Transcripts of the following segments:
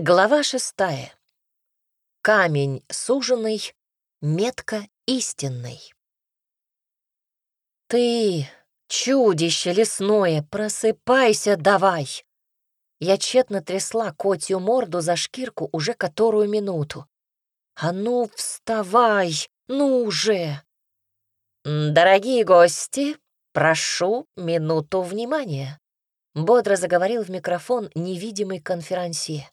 Глава шестая. Камень суженный, метка истинный. Ты, чудище лесное, просыпайся давай. Я тщетно трясла котью морду за шкирку уже которую минуту. А ну, вставай, ну уже. Дорогие гости, прошу минуту внимания. Бодро заговорил в микрофон невидимый конферансье.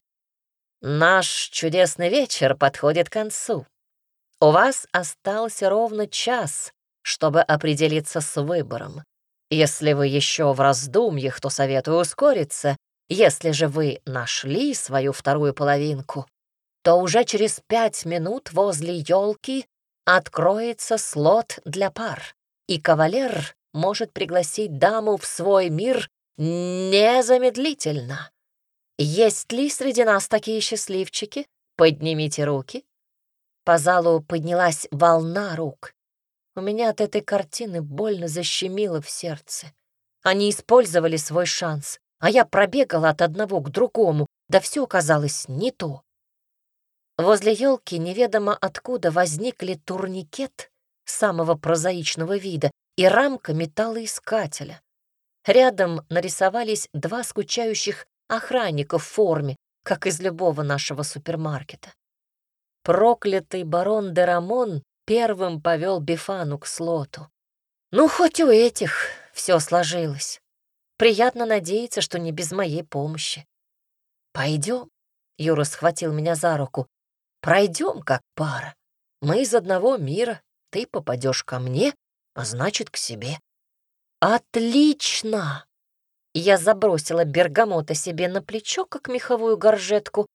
Наш чудесный вечер подходит к концу. У вас остался ровно час, чтобы определиться с выбором. Если вы еще в раздумьях, то советую ускориться. Если же вы нашли свою вторую половинку, то уже через пять минут возле елки откроется слот для пар, и кавалер может пригласить даму в свой мир незамедлительно. Есть ли среди нас такие счастливчики? Поднимите руки. По залу поднялась волна рук. У меня от этой картины больно защемило в сердце. Они использовали свой шанс, а я пробегала от одного к другому, да все оказалось не то. Возле елки неведомо откуда возникли турникет самого прозаичного вида и рамка металлоискателя. Рядом нарисовались два скучающих охранника в форме, как из любого нашего супермаркета. Проклятый барон Дерамон первым повел Бифану к слоту. Ну, хоть у этих все сложилось. Приятно надеяться, что не без моей помощи. Пойдем, Юра схватил меня за руку. Пройдем как пара. Мы из одного мира. Ты попадешь ко мне, а значит, к себе. Отлично! Я забросила бергамота себе на плечо, как меховую горжетку,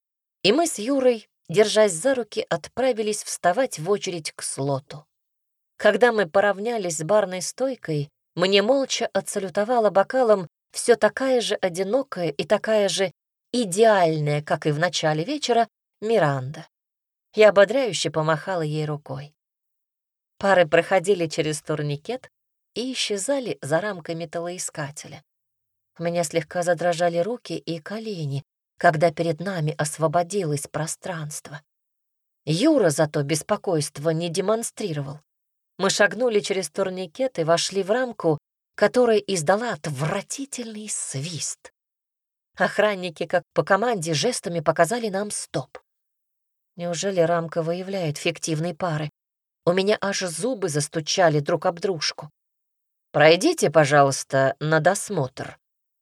и мы с Юрой, держась за руки, отправились вставать в очередь к слоту. Когда мы поравнялись с барной стойкой, мне молча отсалютовала бокалом все такая же одинокая и такая же идеальная, как и в начале вечера, Миранда. Я ободряюще помахала ей рукой. Пары проходили через турникет и исчезали за рамками металлоискателя. У меня слегка задрожали руки и колени, когда перед нами освободилось пространство. Юра зато беспокойства не демонстрировал. Мы шагнули через турникет и вошли в рамку, которая издала отвратительный свист. Охранники, как по команде, жестами показали нам стоп. Неужели рамка выявляет фиктивные пары? У меня аж зубы застучали друг об дружку. «Пройдите, пожалуйста, на досмотр», —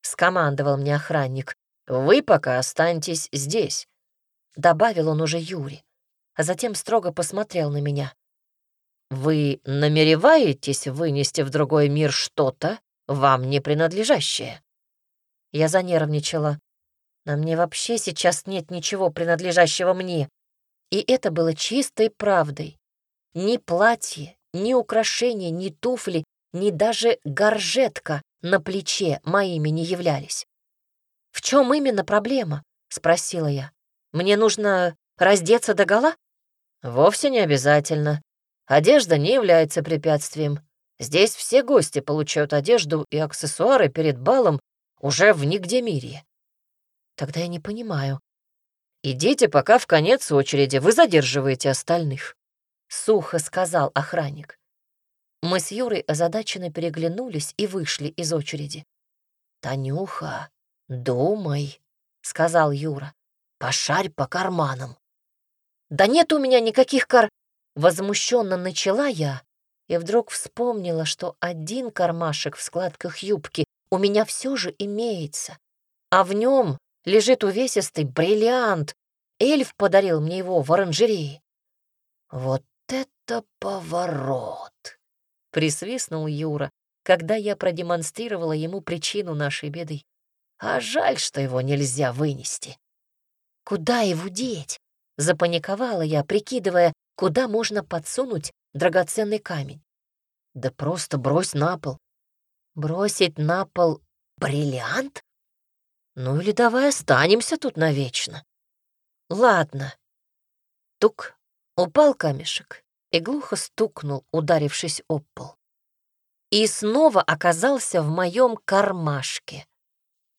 скомандовал мне охранник. «Вы пока останьтесь здесь», — добавил он уже Юре, а затем строго посмотрел на меня. «Вы намереваетесь вынести в другой мир что-то, вам не принадлежащее?» Я занервничала. На мне вообще сейчас нет ничего принадлежащего мне. И это было чистой правдой. Ни платье, ни украшения, ни туфли, ни даже горжетка на плече моими не являлись. «В чем именно проблема?» — спросила я. «Мне нужно раздеться догола?» «Вовсе не обязательно. Одежда не является препятствием. Здесь все гости получают одежду и аксессуары перед балом уже в нигде мире». «Тогда я не понимаю». «Идите пока в конец очереди, вы задерживаете остальных», — сухо сказал охранник. Мы с Юрой озадаченно переглянулись и вышли из очереди. «Танюха, думай», — сказал Юра, — «пошарь по карманам». «Да нет у меня никаких кар...» Возмущенно начала я и вдруг вспомнила, что один кармашек в складках юбки у меня все же имеется, а в нем лежит увесистый бриллиант. Эльф подарил мне его в оранжерее. Вот это поворот! Присвистнул Юра, когда я продемонстрировала ему причину нашей беды. А жаль, что его нельзя вынести. Куда его деть? Запаниковала я, прикидывая, куда можно подсунуть драгоценный камень. Да просто брось на пол. Бросить на пол бриллиант? Ну или давай останемся тут навечно. Ладно. Тук, упал камешек и глухо стукнул, ударившись об пол. И снова оказался в моем кармашке.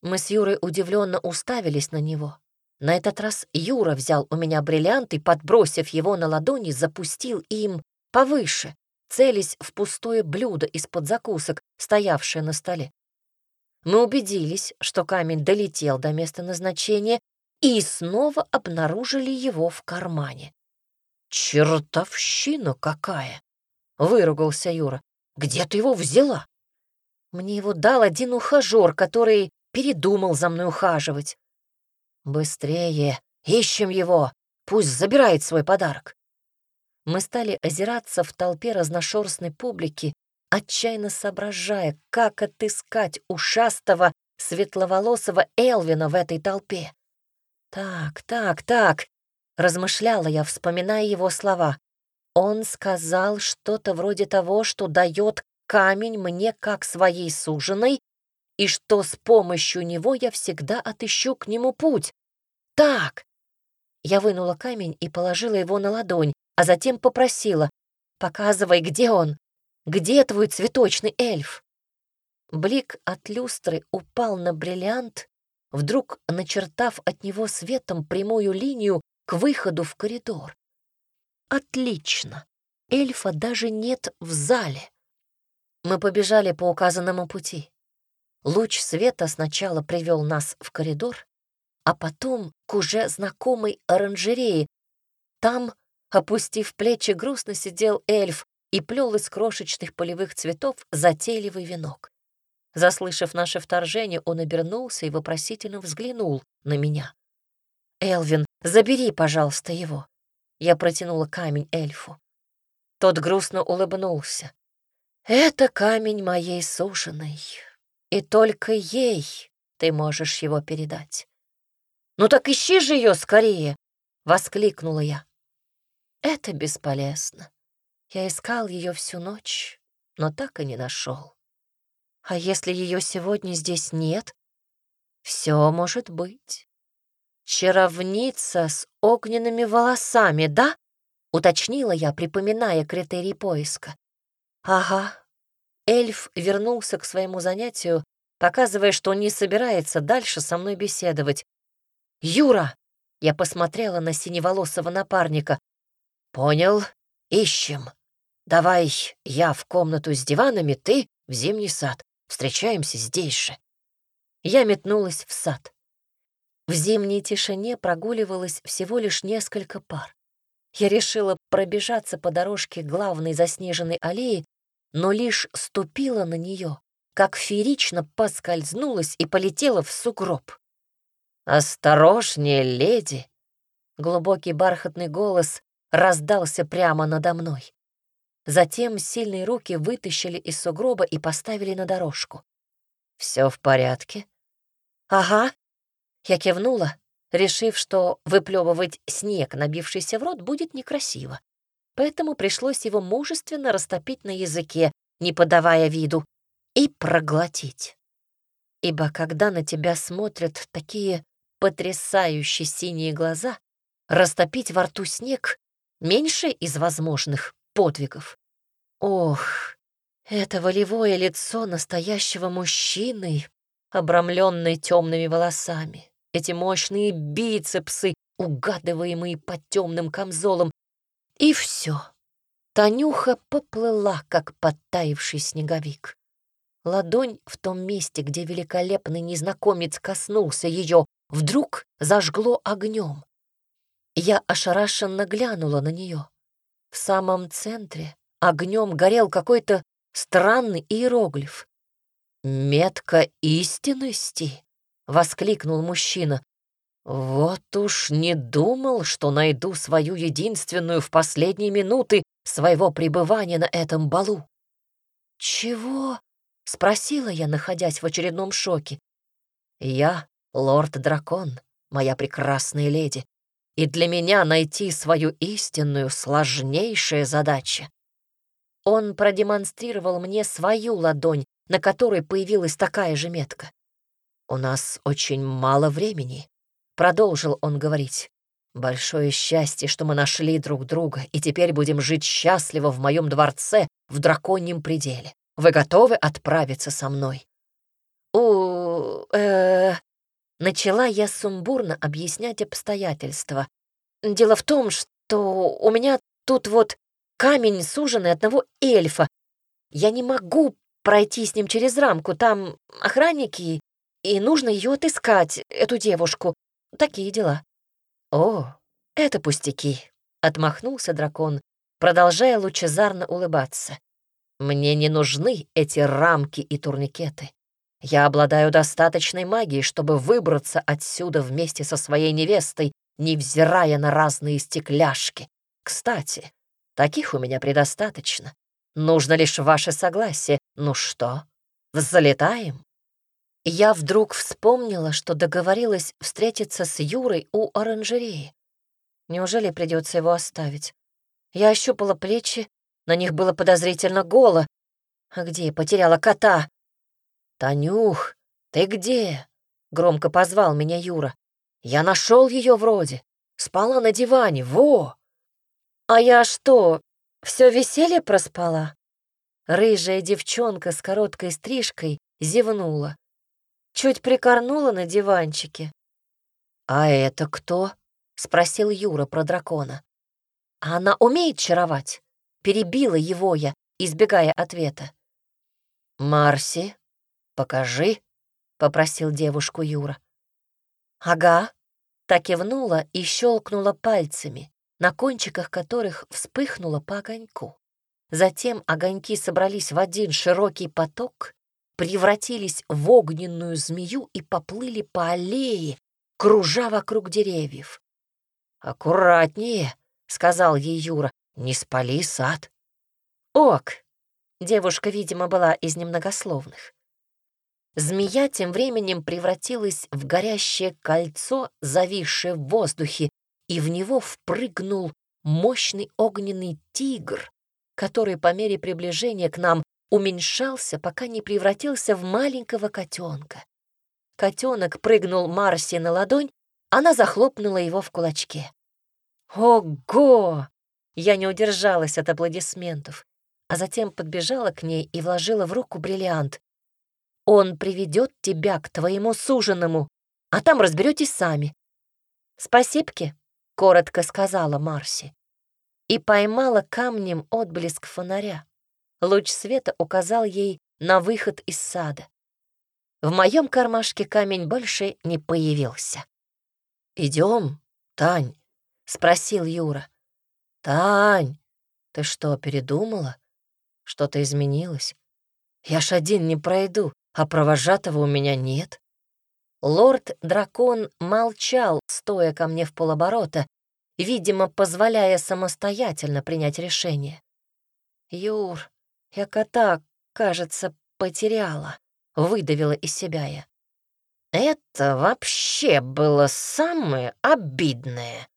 Мы с Юрой удивленно уставились на него. На этот раз Юра взял у меня бриллиант и, подбросив его на ладони, запустил им повыше, целясь в пустое блюдо из-под закусок, стоявшее на столе. Мы убедились, что камень долетел до места назначения и снова обнаружили его в кармане. «Чертовщина какая!» — выругался Юра. «Где ты его взяла?» Мне его дал один ухажер, который передумал за мной ухаживать. «Быстрее! Ищем его! Пусть забирает свой подарок!» Мы стали озираться в толпе разношерстной публики, отчаянно соображая, как отыскать ушастого, светловолосого Элвина в этой толпе. «Так, так, так», — размышляла я, вспоминая его слова. «Он сказал что-то вроде того, что дает камень мне как своей суженой, и что с помощью него я всегда отыщу к нему путь. Так!» Я вынула камень и положила его на ладонь, а затем попросила, «Показывай, где он? Где твой цветочный эльф?» Блик от люстры упал на бриллиант, вдруг начертав от него светом прямую линию к выходу в коридор. Отлично! Эльфа даже нет в зале. Мы побежали по указанному пути. Луч света сначала привел нас в коридор, а потом к уже знакомой оранжерее. Там, опустив плечи, грустно сидел эльф и плел из крошечных полевых цветов затейливый венок. Заслышав наше вторжение, он обернулся и вопросительно взглянул на меня. «Элвин, забери, пожалуйста, его». Я протянула камень эльфу. Тот грустно улыбнулся. «Это камень моей суженой, и только ей ты можешь его передать». «Ну так ищи же ее скорее!» — воскликнула я. «Это бесполезно. Я искал ее всю ночь, но так и не нашел. А если ее сегодня здесь нет? Все может быть. Чаровница с огненными волосами, да? Уточнила я, припоминая критерии поиска. Ага. Эльф вернулся к своему занятию, показывая, что не собирается дальше со мной беседовать. «Юра!» — я посмотрела на синеволосого напарника. «Понял, ищем. Давай я в комнату с диванами, ты в зимний сад. Встречаемся здесь же». Я метнулась в сад. В зимней тишине прогуливалось всего лишь несколько пар. Я решила пробежаться по дорожке главной заснеженной аллеи, но лишь ступила на нее, как феерично поскользнулась и полетела в сугроб. «Осторожнее, леди!» Глубокий бархатный голос раздался прямо надо мной. Затем сильные руки вытащили из сугроба и поставили на дорожку. Все в порядке?» «Ага». Я кивнула, решив, что выплевывать снег, набившийся в рот, будет некрасиво. Поэтому пришлось его мужественно растопить на языке, не подавая виду, и проглотить. Ибо когда на тебя смотрят такие потрясающие синие глаза, растопить во рту снег — меньше из возможных подвигов. Ох, это волевое лицо настоящего мужчины, обрамленное темными волосами, эти мощные бицепсы, угадываемые под темным камзолом. И все. Танюха поплыла, как подтаивший снеговик. Ладонь в том месте, где великолепный незнакомец коснулся ее, вдруг зажгло огнем. Я ошарашенно глянула на нее. В самом центре огнем горел какой-то странный иероглиф. «Метка истинности!» — воскликнул мужчина. «Вот уж не думал, что найду свою единственную в последние минуты своего пребывания на этом балу». «Чего?» — спросила я, находясь в очередном шоке. «Я — лорд-дракон, моя прекрасная леди, и для меня найти свою истинную сложнейшая задача. Он продемонстрировал мне свою ладонь, на которой появилась такая же метка. «У нас очень мало времени», — продолжил он говорить. «Большое счастье, что мы нашли друг друга, и теперь будем жить счастливо в моем дворце в драконьем пределе. Вы готовы отправиться со мной?» «У... э...» Начала я сумбурно объяснять обстоятельства. Дело в том, что у меня тут вот камень суженый одного эльфа. Я не могу пройти с ним через рамку, там охранники, и нужно ее отыскать, эту девушку. Такие дела. О, это пустяки, отмахнулся дракон, продолжая лучезарно улыбаться. Мне не нужны эти рамки и турникеты. Я обладаю достаточной магией, чтобы выбраться отсюда вместе со своей невестой, невзирая на разные стекляшки. Кстати, таких у меня предостаточно. Нужно лишь ваше согласие. Ну что, взлетаем? Я вдруг вспомнила, что договорилась встретиться с Юрой у оранжереи. Неужели придется его оставить? Я ощупала плечи, на них было подозрительно голо. А где я потеряла кота? «Танюх, ты где?» — громко позвал меня Юра. «Я нашел ее вроде. Спала на диване, во!» «А я что, все веселье проспала?» Рыжая девчонка с короткой стрижкой зевнула. Чуть прикорнула на диванчике. «А это кто?» — спросил Юра про дракона. «А она умеет чаровать?» Перебила его я, избегая ответа. «Марси, покажи», — попросил девушку Юра. «Ага», — так кивнула и щелкнула пальцами, на кончиках которых вспыхнуло по огоньку. Затем огоньки собрались в один широкий поток, превратились в огненную змею и поплыли по аллее, кружа вокруг деревьев. «Аккуратнее», — сказал ей Юра, — «не спали сад». «Ок», — девушка, видимо, была из немногословных. Змея тем временем превратилась в горящее кольцо, зависшее в воздухе, и в него впрыгнул мощный огненный тигр, который по мере приближения к нам уменьшался, пока не превратился в маленького котенка. Котенок прыгнул Марси на ладонь, она захлопнула его в кулачке. «Ого!» Я не удержалась от аплодисментов, а затем подбежала к ней и вложила в руку бриллиант. «Он приведет тебя к твоему суженому, а там разберетесь сами». «Спасибки», — коротко сказала Марси и поймала камнем отблеск фонаря. Луч света указал ей на выход из сада. В моем кармашке камень больше не появился. Идем, Тань?» — спросил Юра. «Тань, ты что, передумала? Что-то изменилось? Я ж один не пройду, а провожатого у меня нет». Лорд-дракон молчал, стоя ко мне в полоборота, видимо, позволяя самостоятельно принять решение. «Юр, я кота, кажется, потеряла», — выдавила из себя я. «Это вообще было самое обидное».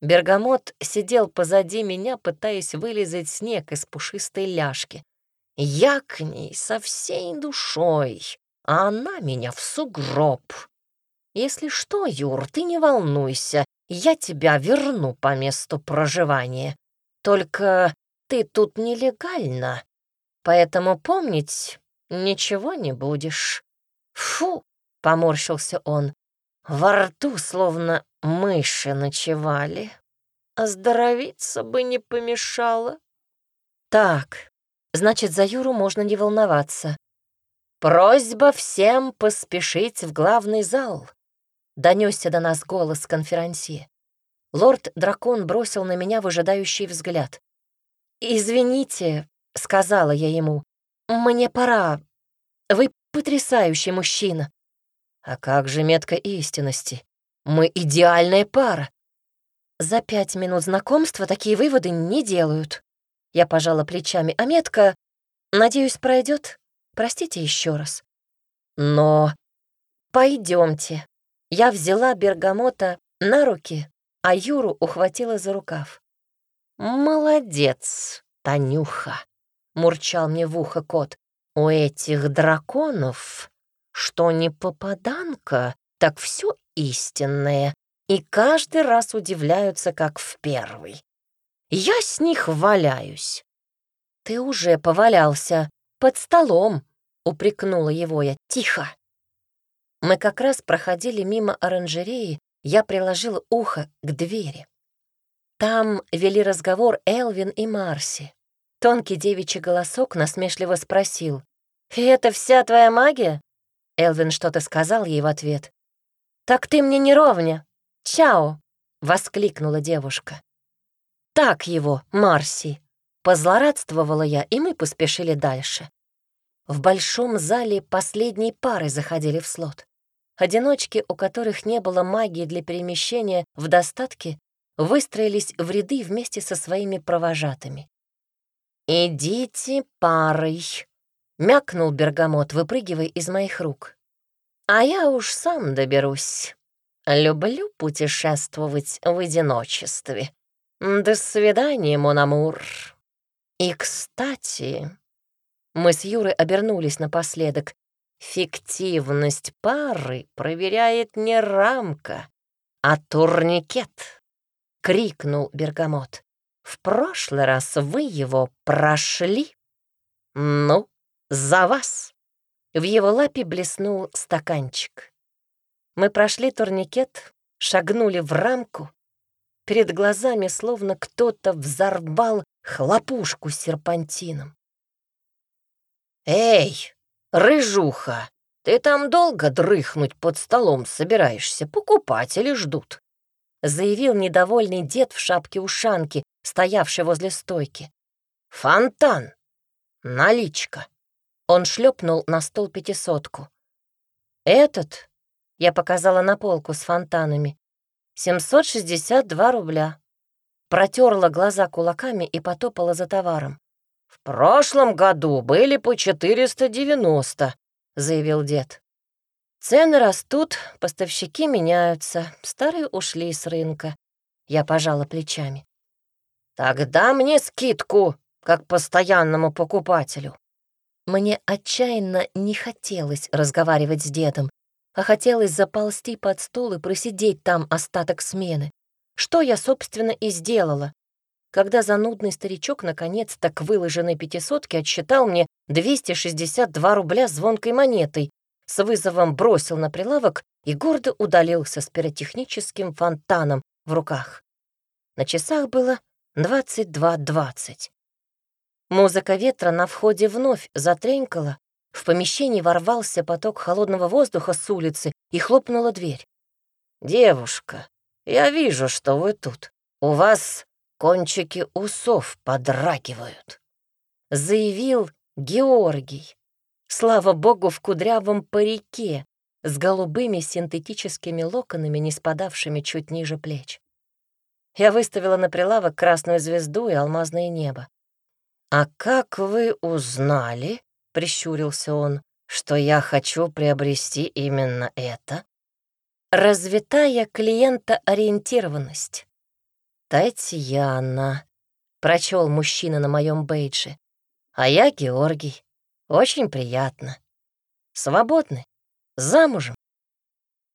Бергамот сидел позади меня, пытаясь вылезать снег из пушистой ляжки. Я к ней со всей душой, а она меня в сугроб. Если что, Юр, ты не волнуйся, я тебя верну по месту проживания. Только ты тут нелегально, поэтому помнить ничего не будешь. Фу, поморщился он. Во рту словно мыши ночевали. Оздоровиться бы не помешало. Так, значит, за Юру можно не волноваться. Просьба всем поспешить в главный зал. — донесся до нас голос конферансье. Лорд-дракон бросил на меня выжидающий взгляд. «Извините», — сказала я ему, — «мне пора. Вы потрясающий мужчина». «А как же метка истинности? Мы идеальная пара». За пять минут знакомства такие выводы не делают. Я пожала плечами, а метка, надеюсь, пройдет. Простите еще раз. Но пойдемте. Я взяла бергамота на руки, а Юру ухватила за рукав. «Молодец, Танюха!» — мурчал мне в ухо кот. «У этих драконов, что не попаданка, так все истинное, и каждый раз удивляются, как в первый. Я с них валяюсь». «Ты уже повалялся под столом», — упрекнула его я. «Тихо!» Мы как раз проходили мимо оранжереи, я приложила ухо к двери. Там вели разговор Элвин и Марси. Тонкий девичий голосок насмешливо спросил. «И это вся твоя магия?» Элвин что-то сказал ей в ответ. «Так ты мне не ровня. Чао!» — воскликнула девушка. «Так его, Марси!» Позлорадствовала я, и мы поспешили дальше. В большом зале последней пары заходили в слот. Одиночки, у которых не было магии для перемещения в достатке, выстроились в ряды вместе со своими провожатыми. «Идите парой», — мякнул Бергамот, выпрыгивая из моих рук. «А я уж сам доберусь. Люблю путешествовать в одиночестве. До свидания, Монамур. И, кстати...» Мы с Юрой обернулись напоследок. Фиктивность пары проверяет не рамка, а турникет, — крикнул Бергамот. В прошлый раз вы его прошли. Ну, за вас. В его лапе блеснул стаканчик. Мы прошли турникет, шагнули в рамку. Перед глазами словно кто-то взорвал хлопушку серпантином. «Эй, «Рыжуха, ты там долго дрыхнуть под столом собираешься? Покупатели ждут», — заявил недовольный дед в шапке-ушанке, стоявший возле стойки. «Фонтан! Наличка!» Он шлепнул на стол пятисотку. «Этот?» — я показала на полку с фонтанами. «762 рубля». Протерла глаза кулаками и потопала за товаром. «В прошлом году были по 490», — заявил дед. «Цены растут, поставщики меняются, старые ушли с рынка». Я пожала плечами. «Тогда мне скидку, как постоянному покупателю». Мне отчаянно не хотелось разговаривать с дедом, а хотелось заползти под стол и просидеть там остаток смены. Что я, собственно, и сделала когда занудный старичок наконец-то к выложенной пятисотке отсчитал мне 262 рубля звонкой монетой, с вызовом бросил на прилавок и гордо удалился с пиротехническим фонтаном в руках. На часах было 22.20. Музыка ветра на входе вновь затренькала, в помещении ворвался поток холодного воздуха с улицы и хлопнула дверь. «Девушка, я вижу, что вы тут. У вас кончики усов подрагивают», — заявил Георгий. Слава богу, в кудрявом парике с голубыми синтетическими локонами, не спадавшими чуть ниже плеч. Я выставила на прилавок красную звезду и алмазное небо. «А как вы узнали?» — прищурился он, «что я хочу приобрести именно это?» «Развитая клиентоориентированность», «Татьяна», — прочел мужчина на моем бейдже. «А я Георгий. Очень приятно. Свободны? Замужем?»